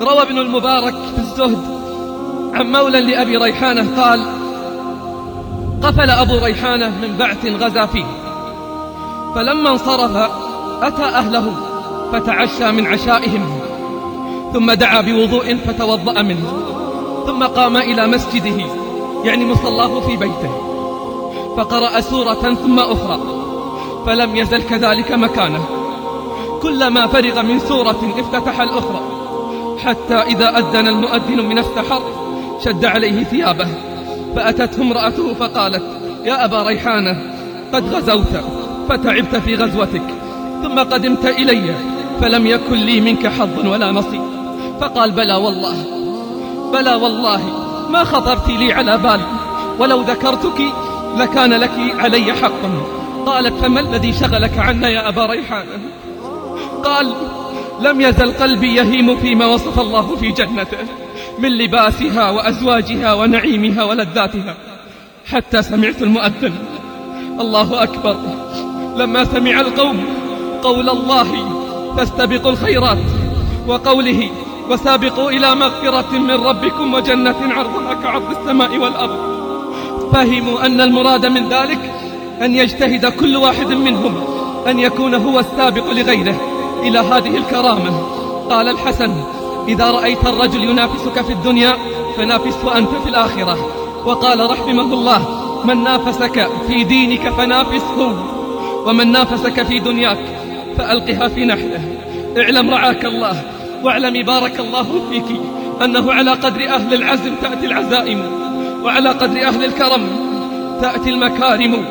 روى ابن المبارك في الزهد عن مولى لأبي ريحانة قال قفل أبو ريحانة من بعث غزا فيه فلما انصرف أتى أهله فتعشى من عشائهم ثم دعا بوضوء فتوضأ منه ثم قام إلى مسجده يعني مصلاه في بيته فقرأ سورة ثم أخرى فلم يزل كذلك مكانه كلما فرغ من سورة افتتح الأخرى. حتى إذا أذن المؤذن من السحر شد عليه ثيابه فأتته امرأته فقالت يا أبا ريحانة قد غزوت فتعبت في غزوتك ثم قدمت إلي فلم يكن لي منك حظ ولا نصيب. فقال بلى والله بلى والله ما خطرت لي على بال ولو ذكرتك لكان لك علي حق. قالت فما الذي شغلك عنا يا أبا ريحانة؟ قال لم يزل قلبي يهيم فيما وصف الله في جنته من لباسها وأزواجها ونعيمها ولذاتها حتى سمعت المؤذن. الله أكبر. لما سمع القوم قول الله فاستبقوا الخيرات وقوله وسابقوا إلى مغفرة من ربكم وجنة عرضها كعرض السماء والأرض. فهموا أن المراد من ذلك أن يجتهد كل واحد منهم أن يكون هو السابق لغيره إلى هذه الكرامة. قال الحسن إذا رأيت الرجل ينافسك في الدنيا فنافسه أنت في الآخرة. وقال رحمه الله من نافسك في دينك فنافسه ومن نافسك في دنياك فألقها في نحله. اعلم رعاك الله واعلم بارك الله فيك أنه على قدر أهل العزم تأتي العزائم وعلى قدر أهل الكرم تأتي المكارم.